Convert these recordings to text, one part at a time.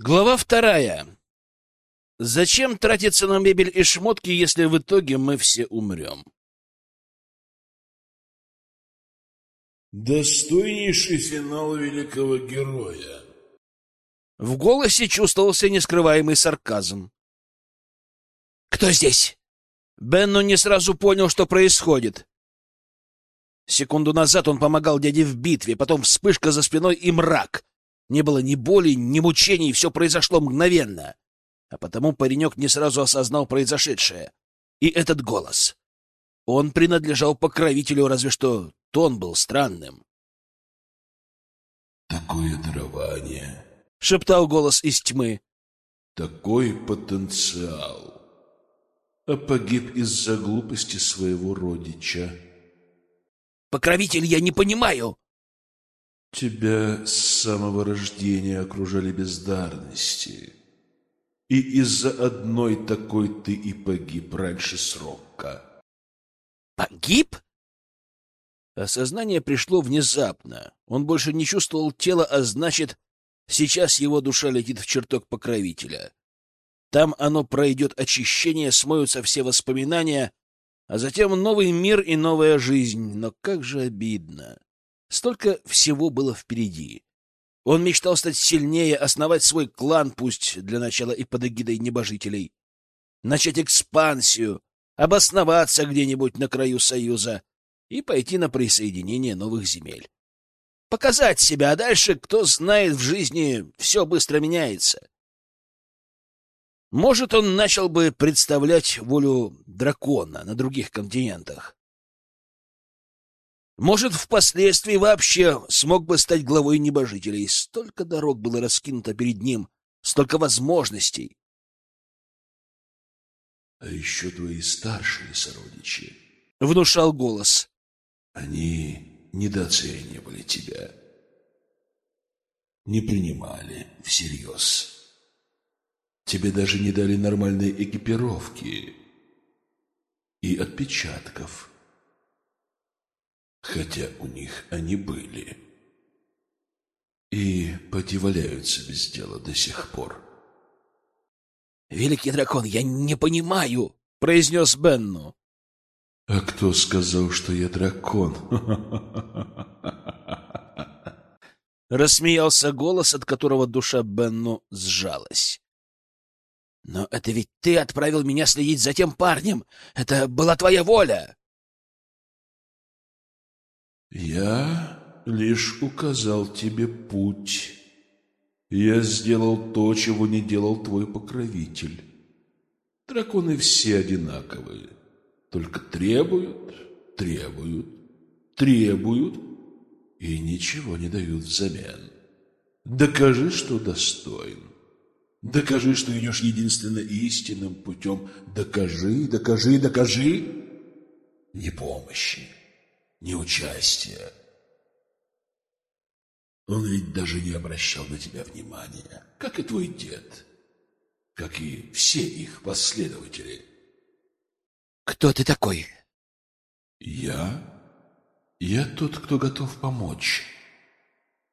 Глава вторая. Зачем тратиться на мебель и шмотки, если в итоге мы все умрем? Достойнейший финал великого героя. В голосе чувствовался нескрываемый сарказм. «Кто здесь?» Бенну не сразу понял, что происходит. Секунду назад он помогал дяде в битве, потом вспышка за спиной и мрак. Не было ни боли, ни мучений, все произошло мгновенно. А потому паренек не сразу осознал произошедшее. И этот голос. Он принадлежал покровителю, разве что тон был странным. «Такое дарование!» — шептал голос из тьмы. «Такой потенциал!» А погиб из-за глупости своего родича. «Покровитель, я не понимаю!» Тебя с самого рождения окружали бездарности. И из-за одной такой ты и погиб раньше срока. Погиб? Осознание пришло внезапно. Он больше не чувствовал тела, а значит, сейчас его душа летит в чертог покровителя. Там оно пройдет очищение, смоются все воспоминания, а затем новый мир и новая жизнь. Но как же обидно. Столько всего было впереди. Он мечтал стать сильнее, основать свой клан, пусть для начала и под эгидой небожителей, начать экспансию, обосноваться где-нибудь на краю Союза и пойти на присоединение новых земель. Показать себя, а дальше, кто знает, в жизни все быстро меняется. Может, он начал бы представлять волю дракона на других континентах. Может, впоследствии вообще смог бы стать главой небожителей. Столько дорог было раскинуто перед ним, столько возможностей. — А еще твои старшие сородичи, — внушал голос. — Они недооценивали тебя, не принимали всерьез. Тебе даже не дали нормальной экипировки и отпечатков хотя у них они были. И поди валяются без дела до сих пор. «Великий дракон, я не понимаю!» — произнес Бенну. «А кто сказал, что я дракон?» Рассмеялся голос, от которого душа Бенну сжалась. «Но это ведь ты отправил меня следить за тем парнем! Это была твоя воля!» Я лишь указал тебе путь. Я сделал то, чего не делал твой покровитель. Драконы все одинаковые, только требуют, требуют, требуют и ничего не дают взамен. Докажи, что достоин. Докажи, что идешь единственно истинным путем. Докажи, докажи, докажи. Не помощи ни участия. Он ведь даже не обращал на тебя внимания, как и твой дед, как и все их последователи. Кто ты такой? Я? Я тот, кто готов помочь.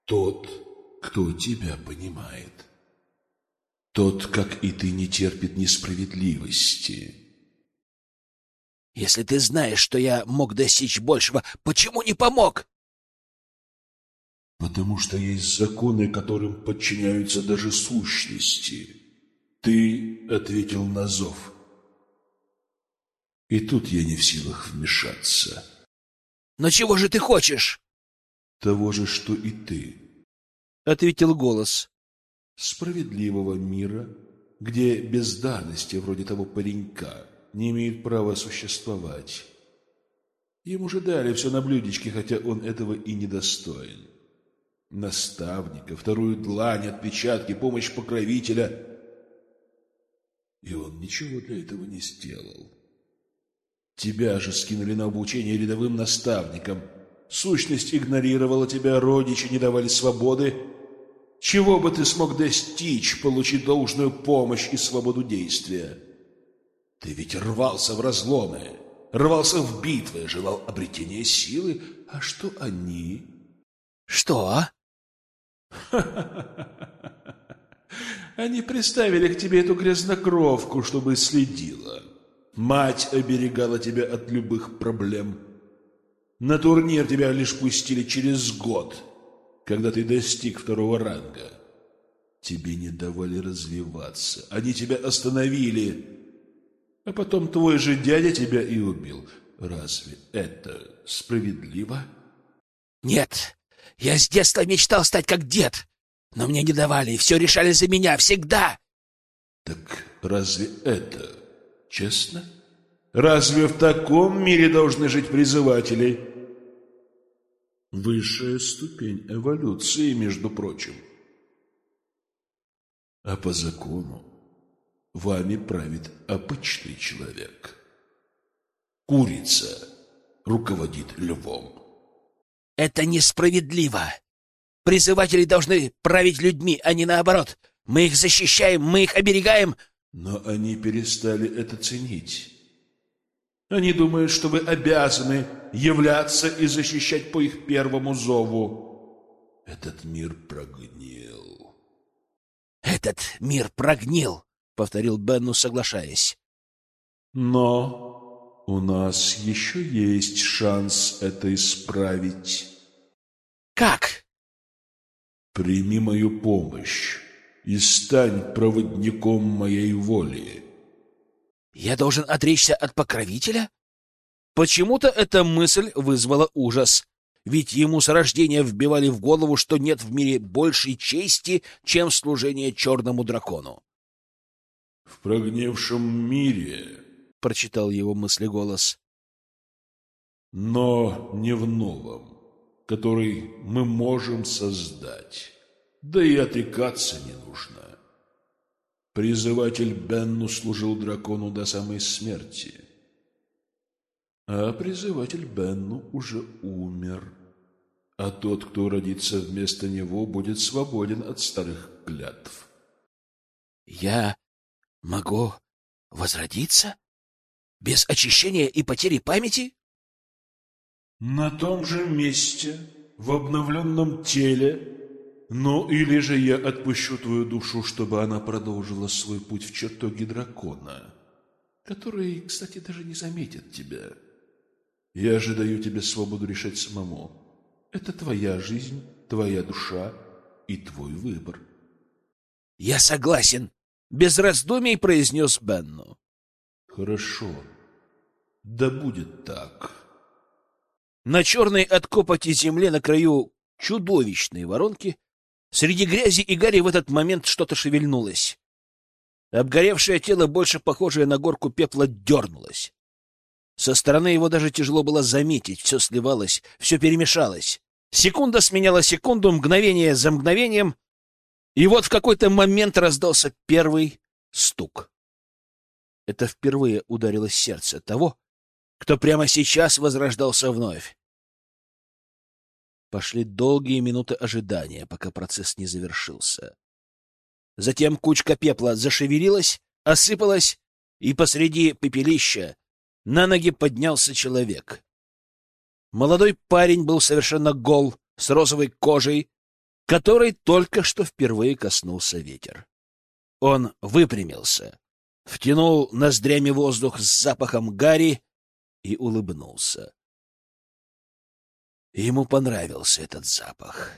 Тот, кто тебя понимает. Тот, как и ты, не терпит несправедливости. Если ты знаешь, что я мог достичь большего, почему не помог? Потому что есть законы, которым подчиняются даже сущности. Ты ответил на зов. И тут я не в силах вмешаться. Но чего же ты хочешь? Того же, что и ты. Ответил голос. Справедливого мира, где бездарности вроде того паренька не имеет права существовать. Ему же дали все на блюдечке, хотя он этого и не достоин. Наставника, вторую длань, отпечатки, помощь покровителя. И он ничего для этого не сделал. Тебя же скинули на обучение рядовым наставникам. Сущность игнорировала тебя, родичи не давали свободы. Чего бы ты смог достичь, получить должную помощь и свободу действия? Ты ведь рвался в разломы, рвался в битвы, желал обретения силы. А что они? Что? Они приставили к тебе эту грязнокровку, чтобы следила. Мать оберегала тебя от любых проблем. На турнир тебя лишь пустили через год, когда ты достиг второго ранга. Тебе не давали развиваться. Они тебя остановили. А потом твой же дядя тебя и убил. Разве это справедливо? Нет. Я с детства мечтал стать как дед. Но мне не давали, и все решали за меня, всегда. Так разве это честно? Разве в таком мире должны жить призыватели? Высшая ступень эволюции, между прочим. А по закону вами правит обычный человек. Курица руководит львом. Это несправедливо. Призыватели должны править людьми, а не наоборот. Мы их защищаем, мы их оберегаем. Но они перестали это ценить. Они думают, что вы обязаны являться и защищать по их первому зову. Этот мир прогнил. Этот мир прогнил, повторил Бенну, соглашаясь. Но у нас еще есть шанс это исправить. Как? Прими мою помощь и стань проводником моей воли. Я должен отречься от покровителя? Почему-то эта мысль вызвала ужас. Ведь ему с рождения вбивали в голову, что нет в мире большей чести, чем служение черному дракону. — В прогневшем мире, — прочитал его мысли голос, — но не в новом который мы можем создать. Да и отрекаться не нужно. Призыватель Бенну служил дракону до самой смерти. А призыватель Бенну уже умер. А тот, кто родится вместо него, будет свободен от старых клятв. Я могу возродиться? Без очищения и потери памяти? На том же месте, в обновленном теле, ну или же я отпущу твою душу, чтобы она продолжила свой путь в чертоге дракона, который, кстати, даже не заметит тебя. Я же даю тебе свободу решать самому. Это твоя жизнь, твоя душа и твой выбор. Я согласен, без раздумий произнес Бенну. Хорошо. Да будет так. На черной от копоти земле на краю чудовищной воронки среди грязи и гари в этот момент что-то шевельнулось. Обгоревшее тело, больше похожее на горку пепла, дернулось. Со стороны его даже тяжело было заметить, все сливалось, все перемешалось. Секунда сменяла секунду, мгновение за мгновением, и вот в какой-то момент раздался первый стук. Это впервые ударилось сердце того, кто прямо сейчас возрождался вновь. Пошли долгие минуты ожидания, пока процесс не завершился. Затем кучка пепла зашевелилась, осыпалась, и посреди пепелища на ноги поднялся человек. Молодой парень был совершенно гол, с розовой кожей, которой только что впервые коснулся ветер. Он выпрямился, втянул ноздрями воздух с запахом гари и улыбнулся. Ему понравился этот запах.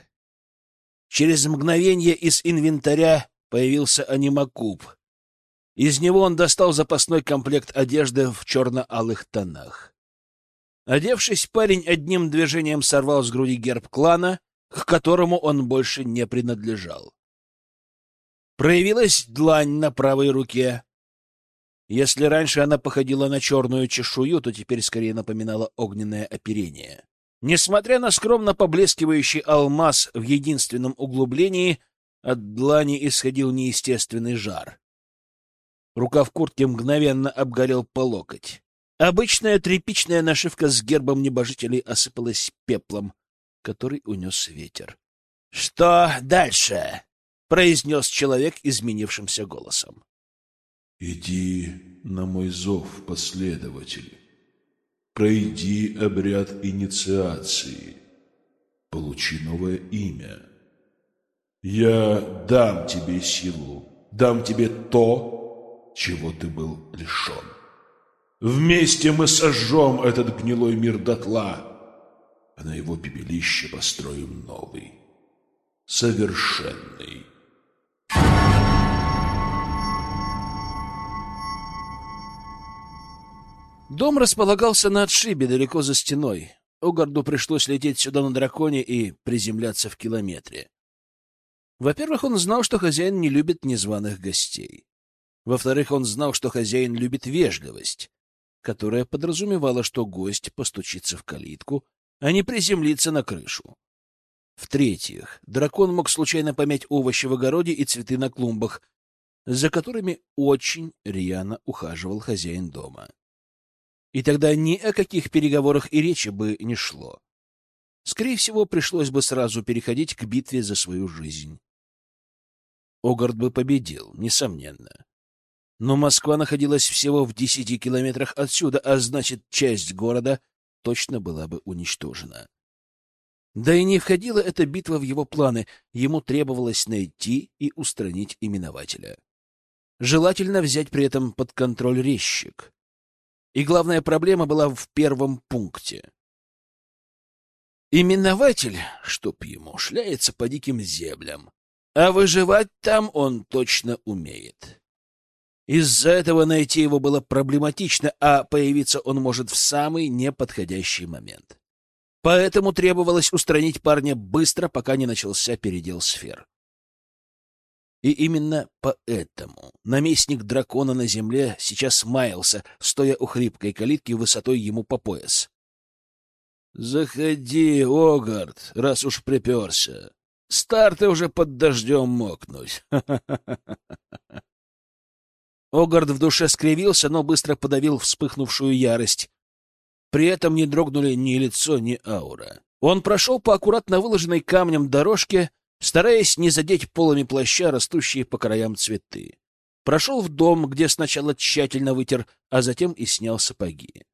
Через мгновение из инвентаря появился анимакуб. Из него он достал запасной комплект одежды в черно-алых тонах. Одевшись, парень одним движением сорвал с груди герб клана, к которому он больше не принадлежал. Проявилась длань на правой руке, если раньше она походила на черную чешую, то теперь скорее напоминала огненное оперение. Несмотря на скромно поблескивающий алмаз в единственном углублении, от длани исходил неестественный жар. Рука в куртке мгновенно обгорел по локоть. Обычная тряпичная нашивка с гербом небожителей осыпалась пеплом, который унес ветер. — Что дальше? — произнес человек изменившимся голосом. Иди на мой зов, последователь. Пройди обряд инициации. Получи новое имя. Я дам тебе силу, дам тебе то, чего ты был лишен. Вместе мы сожжем этот гнилой мир дотла, а на его пепелище построим новый, совершенный. Дом располагался на отшибе, далеко за стеной. Огарду пришлось лететь сюда на драконе и приземляться в километре. Во-первых, он знал, что хозяин не любит незваных гостей. Во-вторых, он знал, что хозяин любит вежливость, которая подразумевала, что гость постучится в калитку, а не приземлится на крышу. В-третьих, дракон мог случайно помять овощи в огороде и цветы на клумбах, за которыми очень рьяно ухаживал хозяин дома. И тогда ни о каких переговорах и речи бы не шло. Скорее всего, пришлось бы сразу переходить к битве за свою жизнь. Огард бы победил, несомненно. Но Москва находилась всего в десяти километрах отсюда, а значит, часть города точно была бы уничтожена. Да и не входила эта битва в его планы, ему требовалось найти и устранить именователя. Желательно взять при этом под контроль резчик. И главная проблема была в первом пункте. Именователь, чтоб ему, шляется по диким землям, а выживать там он точно умеет. Из-за этого найти его было проблематично, а появиться он может в самый неподходящий момент. Поэтому требовалось устранить парня быстро, пока не начался передел сфер. И именно поэтому наместник дракона на земле сейчас маялся, стоя у хрипкой калитки высотой ему по пояс. — Заходи, Огард, раз уж приперся. Старты уже под дождем мокнуть. Огард в душе скривился, но быстро подавил вспыхнувшую ярость. При этом не дрогнули ни лицо, ни аура. Он прошел по аккуратно выложенной камнем дорожке, стараясь не задеть полами плаща растущие по краям цветы. Прошел в дом, где сначала тщательно вытер, а затем и снял сапоги.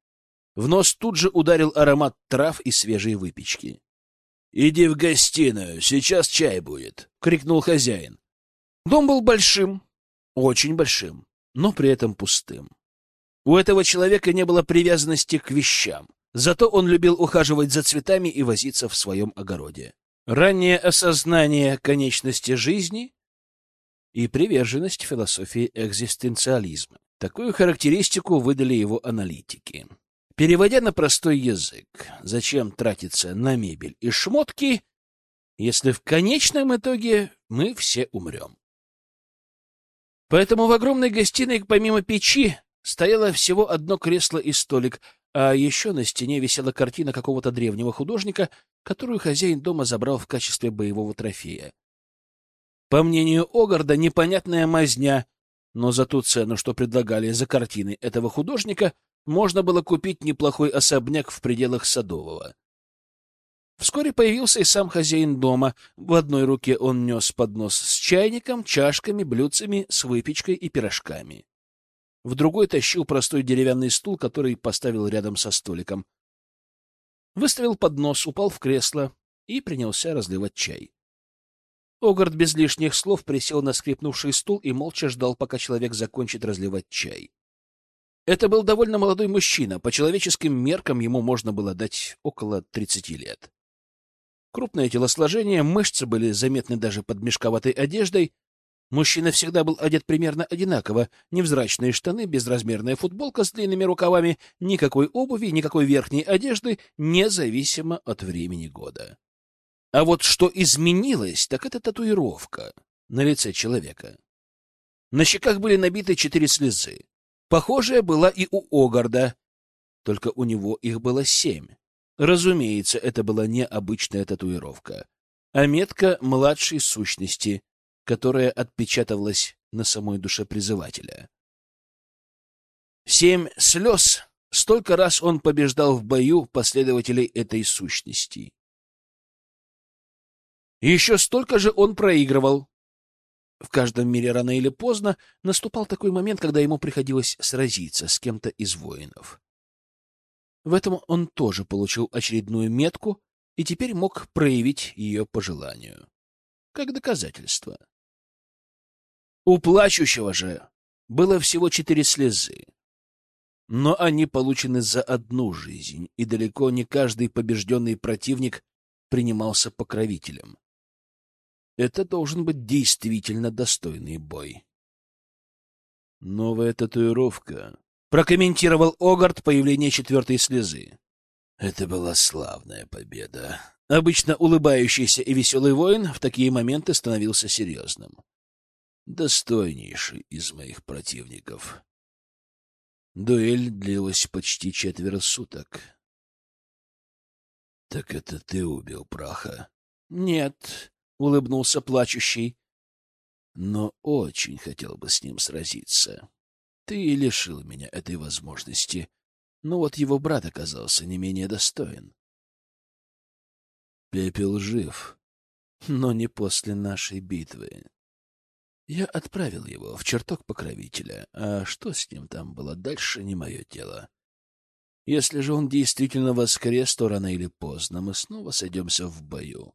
В нос тут же ударил аромат трав и свежей выпечки. — Иди в гостиную, сейчас чай будет, — крикнул хозяин. Дом был большим, очень большим, но при этом пустым. У этого человека не было привязанности к вещам, зато он любил ухаживать за цветами и возиться в своем огороде. Раннее осознание конечности жизни и приверженность философии экзистенциализма. Такую характеристику выдали его аналитики. Переводя на простой язык, зачем тратиться на мебель и шмотки, если в конечном итоге мы все умрем? Поэтому в огромной гостиной, помимо печи, стояло всего одно кресло и столик, а еще на стене висела картина какого-то древнего художника, которую хозяин дома забрал в качестве боевого трофея. По мнению Огарда, непонятная мазня, но за ту цену, что предлагали за картины этого художника, можно было купить неплохой особняк в пределах Садового. Вскоре появился и сам хозяин дома. В одной руке он нес поднос с чайником, чашками, блюдцами, с выпечкой и пирожками в другой тащил простой деревянный стул, который поставил рядом со столиком. Выставил поднос, упал в кресло и принялся разливать чай. Огард без лишних слов присел на скрипнувший стул и молча ждал, пока человек закончит разливать чай. Это был довольно молодой мужчина, по человеческим меркам ему можно было дать около тридцати лет. Крупное телосложение, мышцы были заметны даже под мешковатой одеждой, Мужчина всегда был одет примерно одинаково. Невзрачные штаны, безразмерная футболка с длинными рукавами, никакой обуви, никакой верхней одежды, независимо от времени года. А вот что изменилось, так это татуировка на лице человека. На щеках были набиты четыре слезы. Похожая была и у Огарда, только у него их было семь. Разумеется, это была не обычная татуировка, а метка младшей сущности, которая отпечатывалась на самой душе призывателя. Семь слез — столько раз он побеждал в бою последователей этой сущности. Еще столько же он проигрывал. В каждом мире рано или поздно наступал такой момент, когда ему приходилось сразиться с кем-то из воинов. В этом он тоже получил очередную метку и теперь мог проявить ее по желанию, как доказательство. У плачущего же было всего четыре слезы. Но они получены за одну жизнь, и далеко не каждый побежденный противник принимался покровителем. Это должен быть действительно достойный бой. Новая татуировка. Прокомментировал Огард появление четвертой слезы. Это была славная победа. Обычно улыбающийся и веселый воин в такие моменты становился серьезным. Достойнейший из моих противников. Дуэль длилась почти четверо суток. — Так это ты убил праха? — Нет, — улыбнулся плачущий. — Но очень хотел бы с ним сразиться. Ты лишил меня этой возможности. Но вот его брат оказался не менее достоин. Пепел жив, но не после нашей битвы. Я отправил его в чертог покровителя, а что с ним там было дальше, не мое дело. Если же он действительно воскрес, то рано или поздно мы снова сойдемся в бою.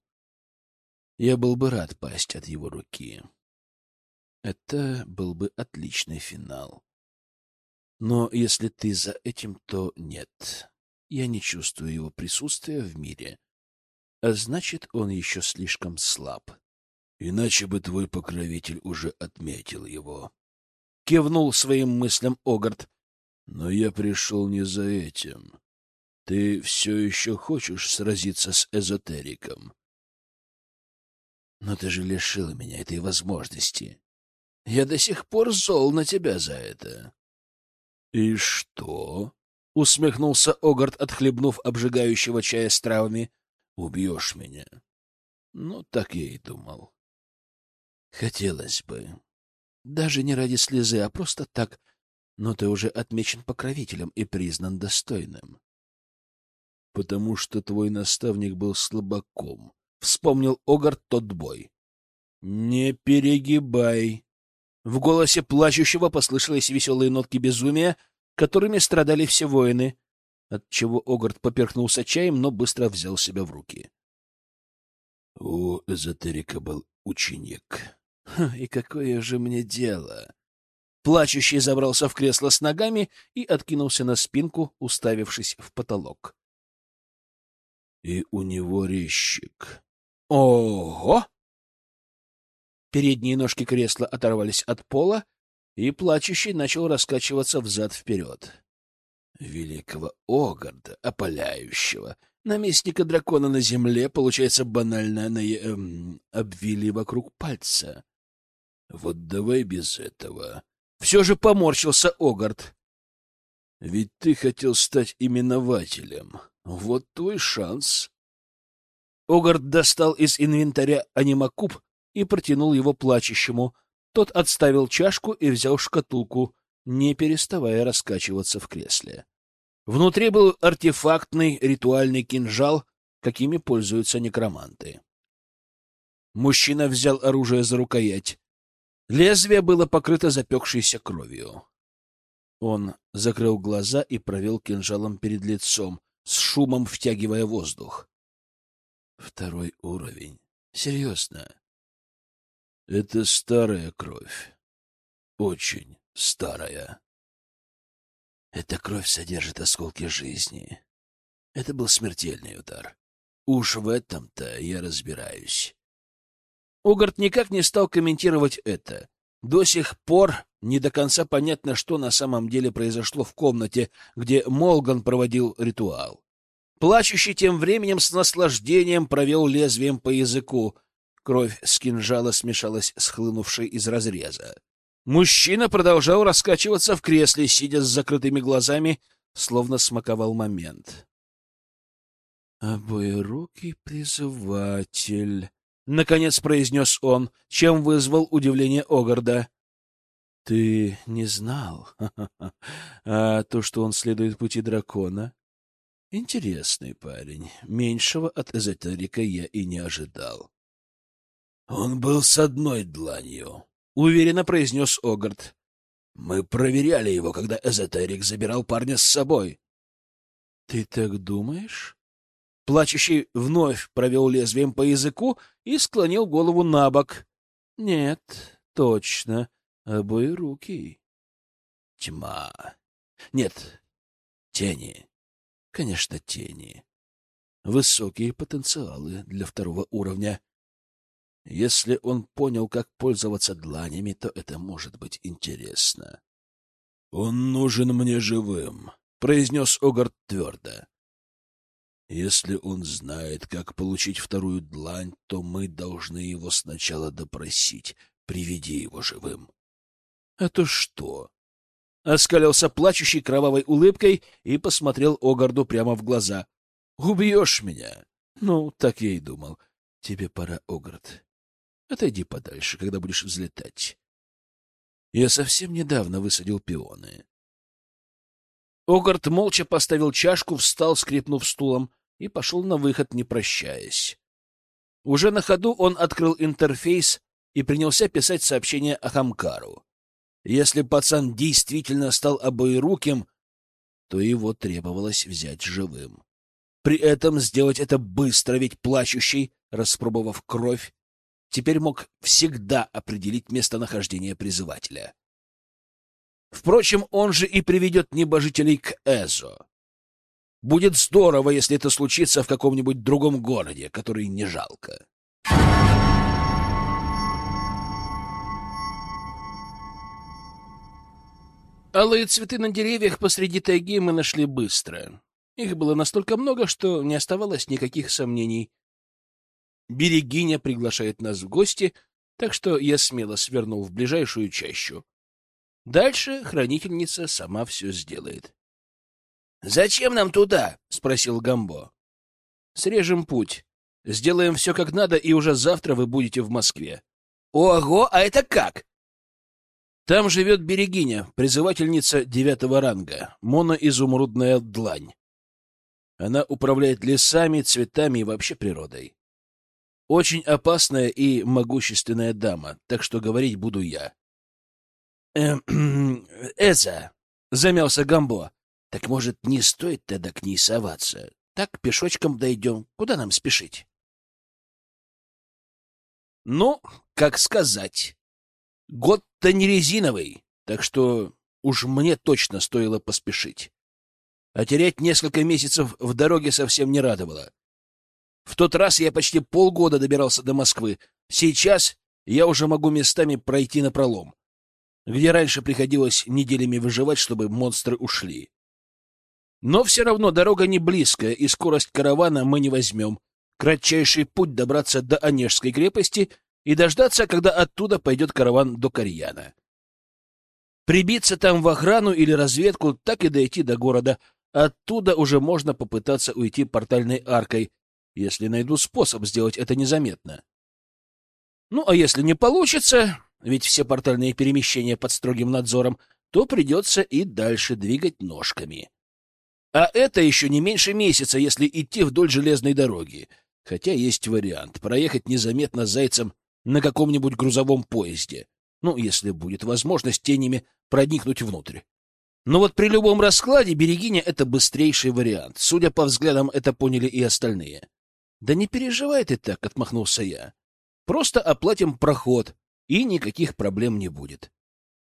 Я был бы рад пасть от его руки. Это был бы отличный финал. Но если ты за этим, то нет. Я не чувствую его присутствия в мире а значит, он еще слишком слаб. Иначе бы твой покровитель уже отметил его. Кивнул своим мыслям Огард. Но я пришел не за этим. Ты все еще хочешь сразиться с эзотериком. Но ты же лишил меня этой возможности. Я до сих пор зол на тебя за это. — И что? — усмехнулся Огард, отхлебнув обжигающего чая с травами убьешь меня. Ну, так я и думал. Хотелось бы. Даже не ради слезы, а просто так. Но ты уже отмечен покровителем и признан достойным. Потому что твой наставник был слабаком. Вспомнил Огард тот бой. Не перегибай. В голосе плачущего послышались веселые нотки безумия, которыми страдали все воины — отчего Огард поперхнулся чаем, но быстро взял себя в руки. У эзотерика был ученик. И какое же мне дело? Плачущий забрался в кресло с ногами и откинулся на спинку, уставившись в потолок. И у него резчик. Ого! Передние ножки кресла оторвались от пола, и плачущий начал раскачиваться взад-вперед великого Огарда, опаляющего, наместника дракона на земле, получается, банально на... Эм, обвили вокруг пальца. Вот давай без этого. Все же поморщился Огард. Ведь ты хотел стать именователем. Вот твой шанс. Огард достал из инвентаря анимакуб и протянул его плачущему. Тот отставил чашку и взял шкатулку, не переставая раскачиваться в кресле. Внутри был артефактный ритуальный кинжал, какими пользуются некроманты. Мужчина взял оружие за рукоять. Лезвие было покрыто запекшейся кровью. Он закрыл глаза и провел кинжалом перед лицом, с шумом втягивая воздух. Второй уровень. Серьезно. Это старая кровь. Очень старая. Эта кровь содержит осколки жизни. Это был смертельный удар. Уж в этом-то я разбираюсь. Угард никак не стал комментировать это. До сих пор не до конца понятно, что на самом деле произошло в комнате, где Молган проводил ритуал. Плачущий тем временем с наслаждением провел лезвием по языку. Кровь с кинжала смешалась с хлынувшей из разреза. Мужчина продолжал раскачиваться в кресле, сидя с закрытыми глазами, словно смаковал момент. «Обоерукий призыватель», — наконец произнес он, чем вызвал удивление Огарда. «Ты не знал? А то, что он следует пути дракона? Интересный парень. Меньшего от эзотерика я и не ожидал». «Он был с одной дланью», уверенно произнес Огард. Мы проверяли его, когда эзотерик забирал парня с собой. Ты так думаешь? Плачущий вновь провел лезвием по языку и склонил голову на бок. Нет, точно. Обоирукий. Тьма. Нет, тени. Конечно, тени. Высокие потенциалы для второго уровня. Если он понял, как пользоваться дланями, то это может быть интересно. — Он нужен мне живым, — произнес Огард твердо. Если он знает, как получить вторую длань, то мы должны его сначала допросить. Приведи его живым. — А то что? Оскалился плачущий кровавой улыбкой и посмотрел Огарду прямо в глаза. — Убьешь меня? Ну, так я и думал. Тебе пора, Огард. Отойди подальше, когда будешь взлетать. Я совсем недавно высадил пионы. Огард молча поставил чашку, встал, скрипнув стулом, и пошел на выход, не прощаясь. Уже на ходу он открыл интерфейс и принялся писать сообщение Ахамкару. Если пацан действительно стал обоируким, то его требовалось взять живым. При этом сделать это быстро, ведь плачущий, распробовав кровь, теперь мог всегда определить местонахождение призывателя. Впрочем, он же и приведет небожителей к Эзо. Будет здорово, если это случится в каком-нибудь другом городе, который не жалко. Алые цветы на деревьях посреди тайги мы нашли быстро. Их было настолько много, что не оставалось никаких сомнений. Берегиня приглашает нас в гости, так что я смело свернул в ближайшую чащу. Дальше хранительница сама все сделает. «Зачем нам туда?» — спросил Гамбо. «Срежем путь. Сделаем все как надо, и уже завтра вы будете в Москве». «Ого, а это как?» «Там живет Берегиня, призывательница девятого ранга, моноизумрудная длань. Она управляет лесами, цветами и вообще природой. Очень опасная и могущественная дама, так что говорить буду я». «Эм, «Эза», — замялся Гамбо, так, может, не стоит тогда к ней соваться? Так пешочком дойдем. Куда нам спешить? Ну, как сказать. Год-то не резиновый, так что уж мне точно стоило поспешить. А терять несколько месяцев в дороге совсем не радовало. В тот раз я почти полгода добирался до Москвы. Сейчас я уже могу местами пройти на пролом, где раньше приходилось неделями выживать, чтобы монстры ушли. Но все равно дорога не близкая, и скорость каравана мы не возьмем. Кратчайший путь добраться до Онежской крепости и дождаться, когда оттуда пойдет караван до Карьяна. Прибиться там в охрану или разведку, так и дойти до города. Оттуда уже можно попытаться уйти портальной аркой, если найду способ сделать это незаметно. Ну, а если не получится, ведь все портальные перемещения под строгим надзором, то придется и дальше двигать ножками. А это еще не меньше месяца, если идти вдоль железной дороги. Хотя есть вариант — проехать незаметно зайцем на каком-нибудь грузовом поезде. Ну, если будет возможность тенями проникнуть внутрь. Но вот при любом раскладе Берегиня — это быстрейший вариант. Судя по взглядам, это поняли и остальные. — Да не переживай ты так, — отмахнулся я. — Просто оплатим проход, и никаких проблем не будет.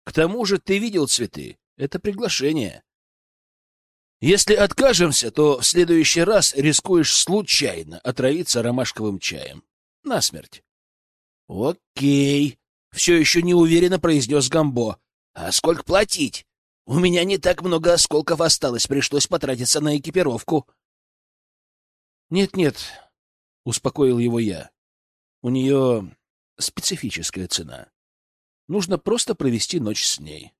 К тому же ты видел цветы. Это приглашение. Если откажемся, то в следующий раз рискуешь случайно отравиться ромашковым чаем. Насмерть. — Окей, — все еще неуверенно произнес Гамбо. — А сколько платить? У меня не так много осколков осталось, пришлось потратиться на экипировку. «Нет, — Нет-нет, — успокоил его я. — У нее специфическая цена. Нужно просто провести ночь с ней.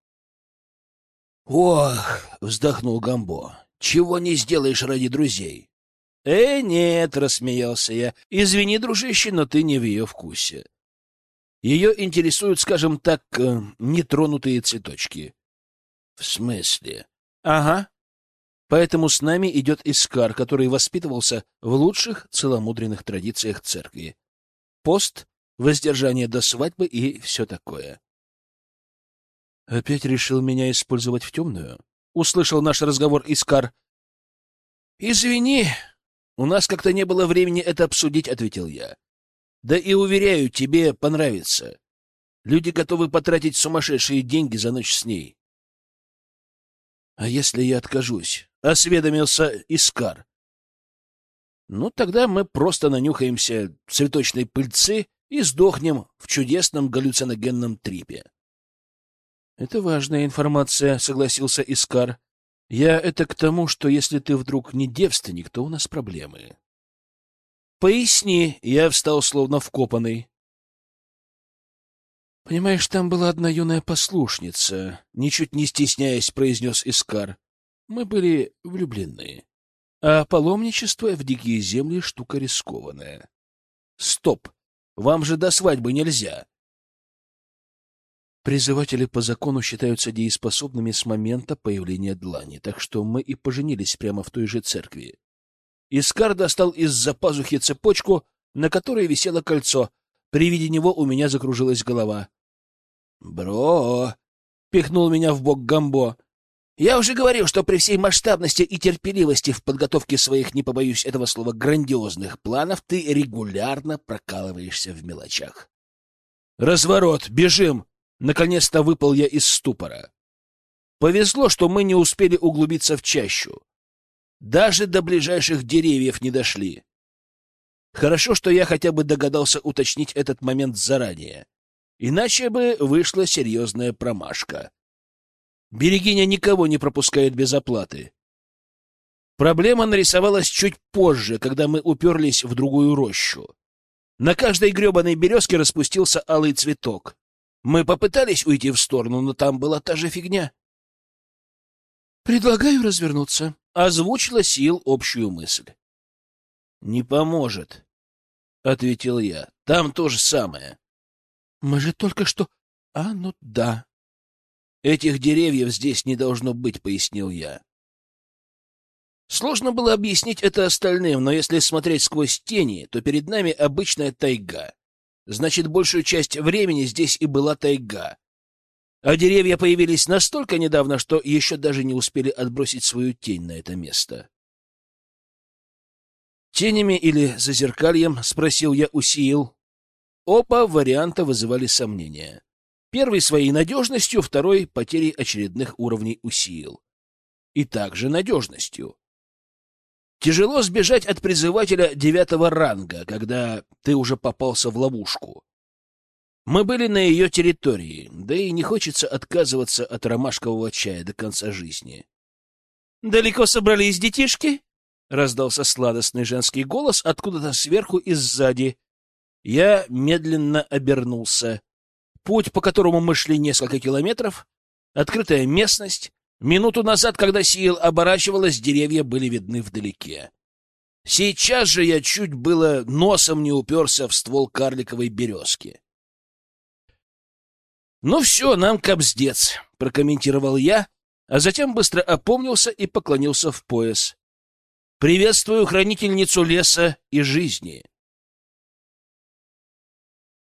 «Ох!» — вздохнул Гамбо. «Чего не сделаешь ради друзей?» «Э, нет!» — рассмеялся я. «Извини, дружище, но ты не в ее вкусе. Ее интересуют, скажем так, э, нетронутые цветочки». «В смысле?» «Ага. Поэтому с нами идет Искар, который воспитывался в лучших целомудренных традициях церкви. Пост, воздержание до свадьбы и все такое. Опять решил меня использовать в темную? Услышал наш разговор Искар. Извини, у нас как-то не было времени это обсудить, ответил я. Да и уверяю, тебе понравится. Люди готовы потратить сумасшедшие деньги за ночь с ней. А если я откажусь? Осведомился Искар. Ну, тогда мы просто нанюхаемся цветочной пыльцы и сдохнем в чудесном галлюциногенном трипе. Это важная информация, согласился Искар. Я это к тому, что если ты вдруг не девственник, то у нас проблемы. Поясни, я встал словно вкопанный. Понимаешь, там была одна юная послушница, ничуть не стесняясь, произнес Искар. Мы были влюблены. А паломничество в дикие земли — штука рискованная. Стоп! Вам же до свадьбы нельзя. Призыватели по закону считаются дееспособными с момента появления длани, так что мы и поженились прямо в той же церкви. Искар достал из-за пазухи цепочку, на которой висело кольцо. При виде него у меня закружилась голова. «Бро!» — пихнул меня в бок Гамбо. «Я уже говорил, что при всей масштабности и терпеливости в подготовке своих, не побоюсь этого слова, грандиозных планов, ты регулярно прокалываешься в мелочах». «Разворот! Бежим!» Наконец-то выпал я из ступора. Повезло, что мы не успели углубиться в чащу. Даже до ближайших деревьев не дошли. Хорошо, что я хотя бы догадался уточнить этот момент заранее. Иначе бы вышла серьезная промашка. Берегиня никого не пропускает без оплаты. Проблема нарисовалась чуть позже, когда мы уперлись в другую рощу. На каждой гребаной березке распустился алый цветок. Мы попытались уйти в сторону, но там была та же фигня. «Предлагаю развернуться», — озвучила Сил общую мысль. «Не поможет», — ответил я. «Там то же самое». Мы же только что... А, ну да. Этих деревьев здесь не должно быть, пояснил я. Сложно было объяснить это остальным, но если смотреть сквозь тени, то перед нами обычная тайга. Значит, большую часть времени здесь и была тайга. А деревья появились настолько недавно, что еще даже не успели отбросить свою тень на это место. «Тенями или зазеркальем?» — спросил я у Сиил. Оба варианта вызывали сомнения. Первый своей надежностью, второй — потерей очередных уровней усил. И также надежностью. Тяжело сбежать от призывателя девятого ранга, когда ты уже попался в ловушку. Мы были на ее территории, да и не хочется отказываться от ромашкового чая до конца жизни. «Далеко собрались детишки?» — раздался сладостный женский голос откуда-то сверху и сзади, я медленно обернулся. Путь, по которому мы шли несколько километров, открытая местность. Минуту назад, когда Сиил оборачивалась, деревья были видны вдалеке. Сейчас же я чуть было носом не уперся в ствол карликовой березки. «Ну все, нам кобздец», — прокомментировал я, а затем быстро опомнился и поклонился в пояс. «Приветствую хранительницу леса и жизни».